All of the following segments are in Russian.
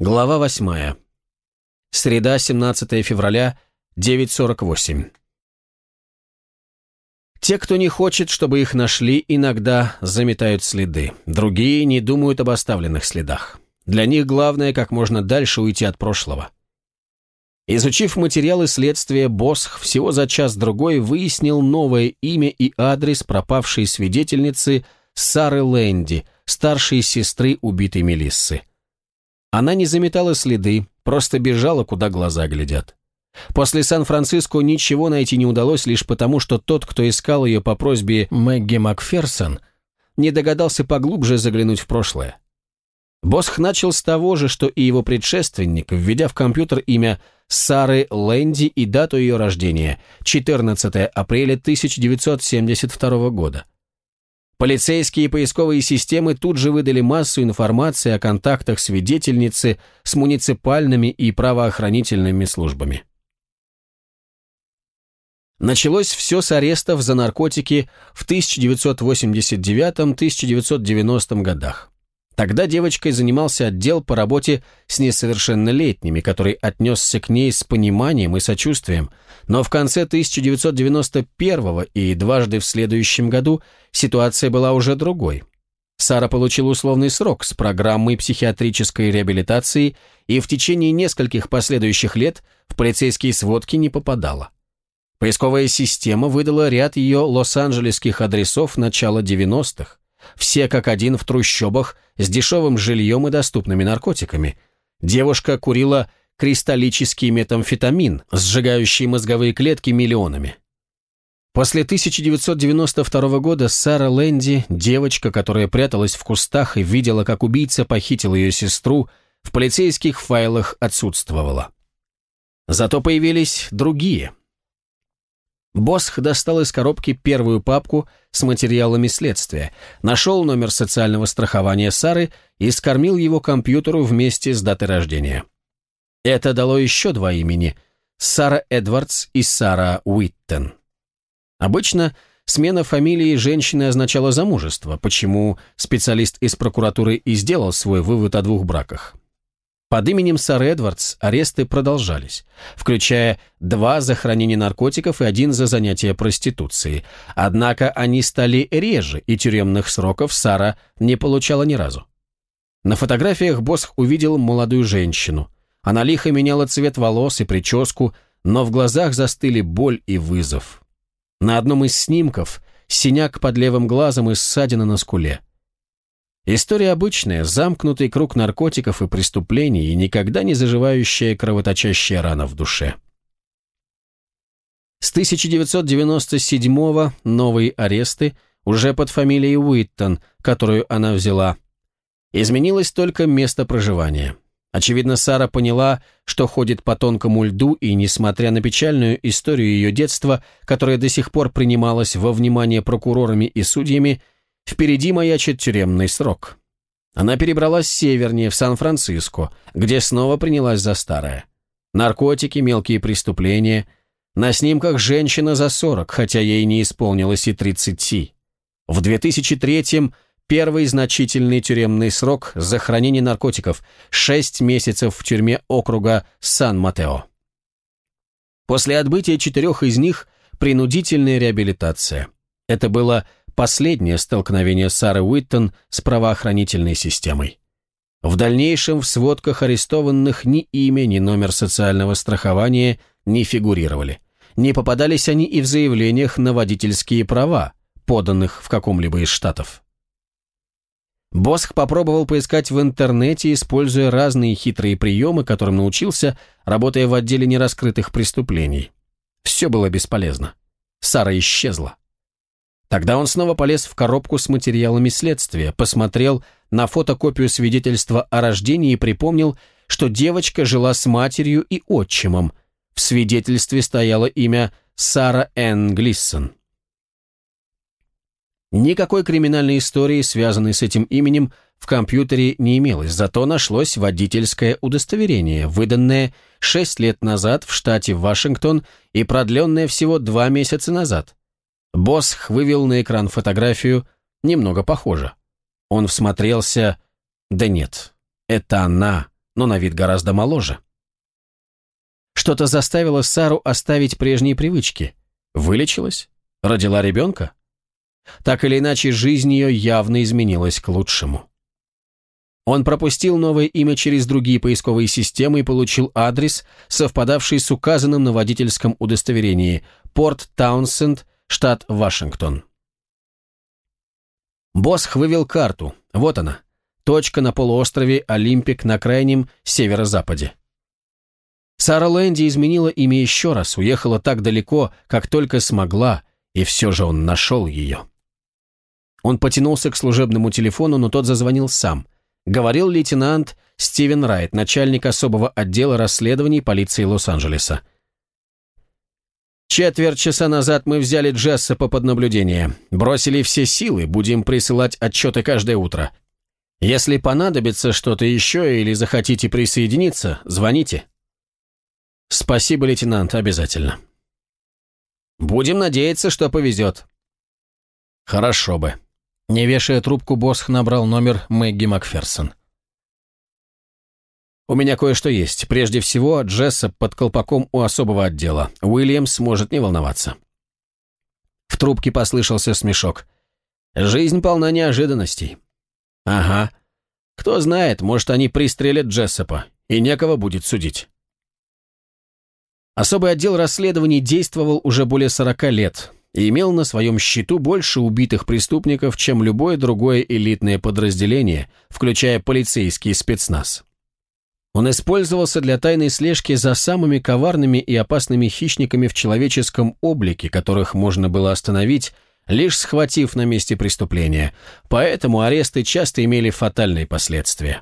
Глава 8. Среда, 17 февраля, 9.48. Те, кто не хочет, чтобы их нашли, иногда заметают следы. Другие не думают об оставленных следах. Для них главное как можно дальше уйти от прошлого. Изучив материалы следствия, Босх всего за час-другой выяснил новое имя и адрес пропавшей свидетельницы Сары Лэнди, старшей сестры убитой Мелиссы. Она не заметала следы, просто бежала, куда глаза глядят. После Сан-Франциско ничего найти не удалось лишь потому, что тот, кто искал ее по просьбе Мэгги Макферсон, не догадался поглубже заглянуть в прошлое. Босх начал с того же, что и его предшественник, введя в компьютер имя Сары Лэнди и дату ее рождения – 14 апреля 1972 года. Полицейские и поисковые системы тут же выдали массу информации о контактах свидетельницы с муниципальными и правоохранительными службами. Началось все с арестов за наркотики в 1989-1990 годах. Тогда девочкой занимался отдел по работе с несовершеннолетними, который отнесся к ней с пониманием и сочувствием, но в конце 1991 и дважды в следующем году ситуация была уже другой. Сара получила условный срок с программой психиатрической реабилитации и в течение нескольких последующих лет в полицейские сводки не попадала. Поисковая система выдала ряд ее лос-анджелесских адресов начала 90-х, все как один в трущобах с дешевым жильем и доступными наркотиками. Девушка курила кристаллический метамфетамин, сжигающий мозговые клетки миллионами. После 1992 года Сара Лэнди, девочка, которая пряталась в кустах и видела, как убийца похитил ее сестру, в полицейских файлах отсутствовала. Зато появились другие – Босх достал из коробки первую папку с материалами следствия, нашел номер социального страхования Сары и скормил его компьютеру вместе с датой рождения. Это дало еще два имени – Сара Эдвардс и Сара Уиттен. Обычно смена фамилии женщины означала замужество, почему специалист из прокуратуры и сделал свой вывод о двух браках. Под именем Сар Эдвардс аресты продолжались, включая два за хранение наркотиков и один за занятие проституцией. Однако они стали реже, и тюремных сроков Сара не получала ни разу. На фотографиях Босх увидел молодую женщину. Она лихо меняла цвет волос и прическу, но в глазах застыли боль и вызов. На одном из снимков синяк под левым глазом и ссадина на скуле – История обычная, замкнутый круг наркотиков и преступлений и никогда не заживающая кровоточащая рана в душе. С 1997-го новые аресты уже под фамилией Уиттон, которую она взяла. Изменилось только место проживания. Очевидно, Сара поняла, что ходит по тонкому льду, и, несмотря на печальную историю ее детства, которая до сих пор принималась во внимание прокурорами и судьями, Впереди маячит тюремный срок. Она перебралась севернее, в Сан-Франциско, где снова принялась за старое. Наркотики, мелкие преступления. На снимках женщина за 40, хотя ей не исполнилось и 30. В 2003-м первый значительный тюремный срок за хранение наркотиков – 6 месяцев в тюрьме округа Сан-Матео. После отбытия четырех из них – принудительная реабилитация. Это было последнее столкновение Сары Уиттон с правоохранительной системой. В дальнейшем в сводках арестованных ни имя, ни номер социального страхования не фигурировали. Не попадались они и в заявлениях на водительские права, поданных в каком-либо из штатов. Босх попробовал поискать в интернете, используя разные хитрые приемы, которым научился, работая в отделе нераскрытых преступлений. Все было бесполезно. Сара исчезла. Тогда он снова полез в коробку с материалами следствия, посмотрел на фотокопию свидетельства о рождении и припомнил, что девочка жила с матерью и отчимом. В свидетельстве стояло имя Сара Энн Глиссон. Никакой криминальной истории, связанной с этим именем, в компьютере не имелось, зато нашлось водительское удостоверение, выданное 6 лет назад в штате Вашингтон и продленное всего 2 месяца назад. Босх вывел на экран фотографию, немного похоже. Он всмотрелся. Да нет, это она, но на вид гораздо моложе. Что-то заставило Сару оставить прежние привычки. Вылечилась? Родила ребенка? Так или иначе, жизнь ее явно изменилась к лучшему. Он пропустил новое имя через другие поисковые системы и получил адрес, совпадавший с указанным на водительском удостоверении – Порт Таунсенд, штат Вашингтон. Босх вывел карту. Вот она. Точка на полуострове Олимпик на крайнем северо-западе. Сара Лэнди изменила имя еще раз, уехала так далеко, как только смогла, и все же он нашел ее. Он потянулся к служебному телефону, но тот зазвонил сам. Говорил лейтенант Стивен Райт, начальник особого отдела расследований полиции Лос-Анджелеса. Четверть часа назад мы взяли Джессопа под наблюдение. Бросили все силы, будем присылать отчеты каждое утро. Если понадобится что-то еще или захотите присоединиться, звоните. Спасибо, лейтенант, обязательно. Будем надеяться, что повезет. Хорошо бы. Не вешая трубку, Босх набрал номер Мэгги Макферсон. «У меня кое-что есть. Прежде всего, Джессоп под колпаком у особого отдела. Уильямс может не волноваться». В трубке послышался смешок. «Жизнь полна неожиданностей». «Ага. Кто знает, может, они пристрелят Джессопа, и некого будет судить». Особый отдел расследований действовал уже более 40 лет и имел на своем счету больше убитых преступников, чем любое другое элитное подразделение, включая полицейский спецназ. Он использовался для тайной слежки за самыми коварными и опасными хищниками в человеческом облике, которых можно было остановить, лишь схватив на месте преступления, поэтому аресты часто имели фатальные последствия.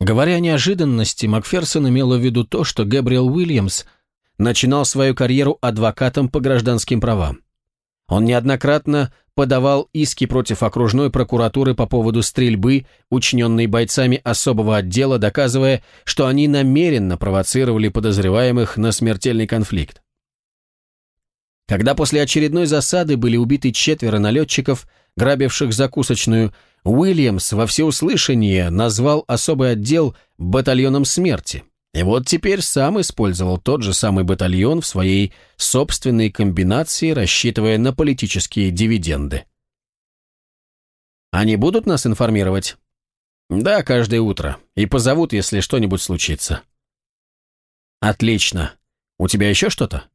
Говоря о неожиданности, Макферсон имел в виду то, что Гэбриэл Уильямс – начинал свою карьеру адвокатом по гражданским правам. Он неоднократно подавал иски против окружной прокуратуры по поводу стрельбы, учиненной бойцами особого отдела, доказывая, что они намеренно провоцировали подозреваемых на смертельный конфликт. Когда после очередной засады были убиты четверо налетчиков, грабивших закусочную, Уильямс во всеуслышание назвал особый отдел «батальоном смерти». И вот теперь сам использовал тот же самый батальон в своей собственной комбинации, рассчитывая на политические дивиденды. Они будут нас информировать? Да, каждое утро. И позовут, если что-нибудь случится. Отлично. У тебя еще что-то?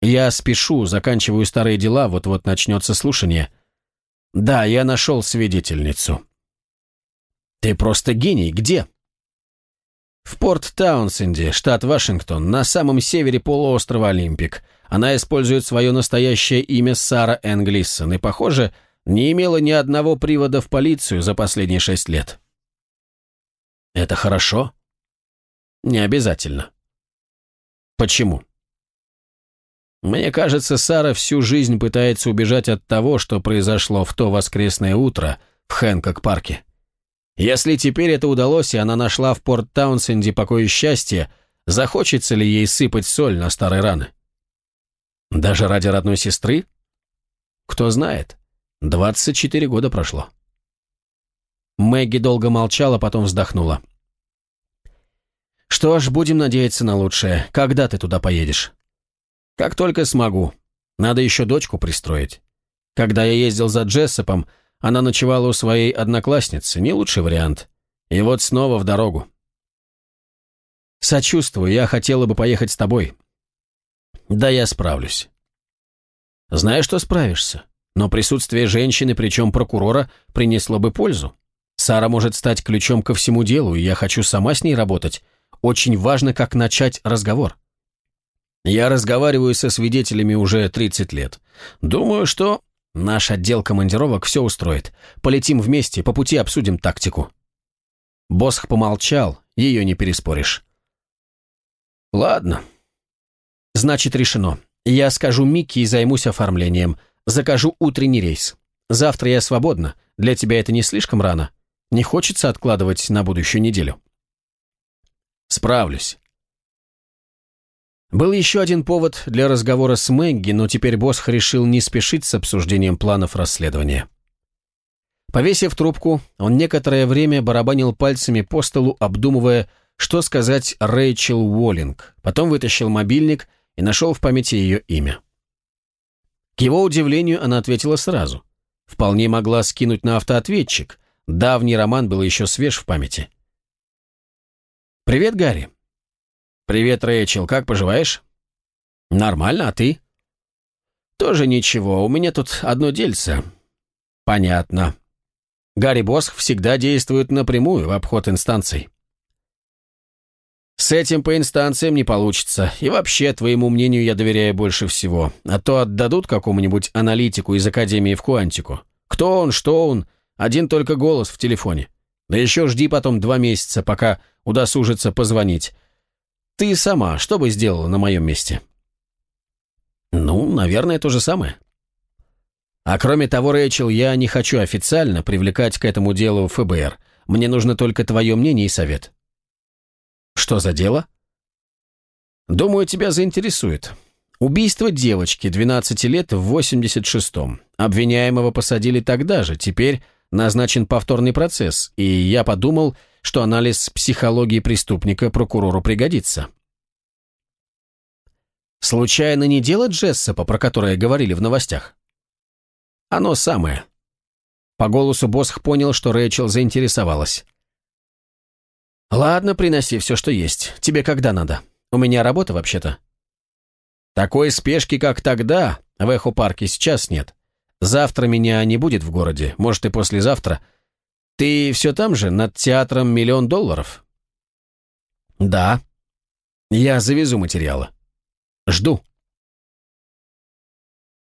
Я спешу, заканчиваю старые дела, вот-вот начнется слушание. Да, я нашел свидетельницу. Ты просто гений. Где? В порт Таунсенде, штат Вашингтон, на самом севере полуострова Олимпик. Она использует свое настоящее имя Сара Энглиссон и, похоже, не имела ни одного привода в полицию за последние шесть лет. Это хорошо? Не обязательно. Почему? Мне кажется, Сара всю жизнь пытается убежать от того, что произошло в то воскресное утро в Хэнкок-парке. Если теперь это удалось, и она нашла в Порт Таунсенде покой и счастье, захочется ли ей сыпать соль на старые раны? Даже ради родной сестры? Кто знает. 24 года прошло. Мэгги долго молчала, потом вздохнула. «Что ж, будем надеяться на лучшее. Когда ты туда поедешь?» «Как только смогу. Надо еще дочку пристроить. Когда я ездил за Джессопом, она ночевала у своей одноклассницы, не лучший вариант. И вот снова в дорогу. Сочувствую, я хотела бы поехать с тобой. Да я справлюсь. Знаю, что справишься, но присутствие женщины, причем прокурора, принесло бы пользу. Сара может стать ключом ко всему делу, и я хочу сама с ней работать. Очень важно, как начать разговор. Я разговариваю со свидетелями уже 30 лет. Думаю, что Наш отдел командировок все устроит. Полетим вместе, по пути обсудим тактику». Босх помолчал, ее не переспоришь. «Ладно. Значит, решено. Я скажу Микки и займусь оформлением. Закажу утренний рейс. Завтра я свободна. Для тебя это не слишком рано? Не хочется откладывать на будущую неделю?» «Справлюсь. Был еще один повод для разговора с Мэгги, но теперь Босх решил не спешить с обсуждением планов расследования. Повесив трубку, он некоторое время барабанил пальцами по столу, обдумывая, что сказать Рэйчел Уоллинг, потом вытащил мобильник и нашел в памяти ее имя. К его удивлению, она ответила сразу. Вполне могла скинуть на автоответчик. Давний роман был еще свеж в памяти. «Привет, Гарри». «Привет, Рэйчел, как поживаешь?» «Нормально, а ты?» «Тоже ничего, у меня тут одно дельце». «Понятно. Гарри Босх всегда действует напрямую, в обход инстанций». «С этим по инстанциям не получится, и вообще, твоему мнению я доверяю больше всего, а то отдадут какому-нибудь аналитику из Академии в Куантику. Кто он, что он, один только голос в телефоне. Да еще жди потом два месяца, пока удосужится позвонить. Ты сама что бы сделала на моем месте?» «Ну, наверное, то же самое». «А кроме того, Рэйчел, я не хочу официально привлекать к этому делу ФБР. Мне нужно только твое мнение и совет». «Что за дело?» «Думаю, тебя заинтересует. Убийство девочки, 12 лет, в 86-м. Обвиняемого посадили тогда же, теперь назначен повторный процесс, и я подумал, что анализ психологии преступника прокурору пригодится». Случайно не дело Джессопа, про которое говорили в новостях? Оно самое. По голосу Босх понял, что Рэйчел заинтересовалась. «Ладно, приноси все, что есть. Тебе когда надо? У меня работа вообще-то». «Такой спешки, как тогда, в Эхо-парке сейчас нет. Завтра меня не будет в городе, может и послезавтра. Ты все там же, над театром «Миллион долларов»?» «Да. Я завезу материалы». Жду.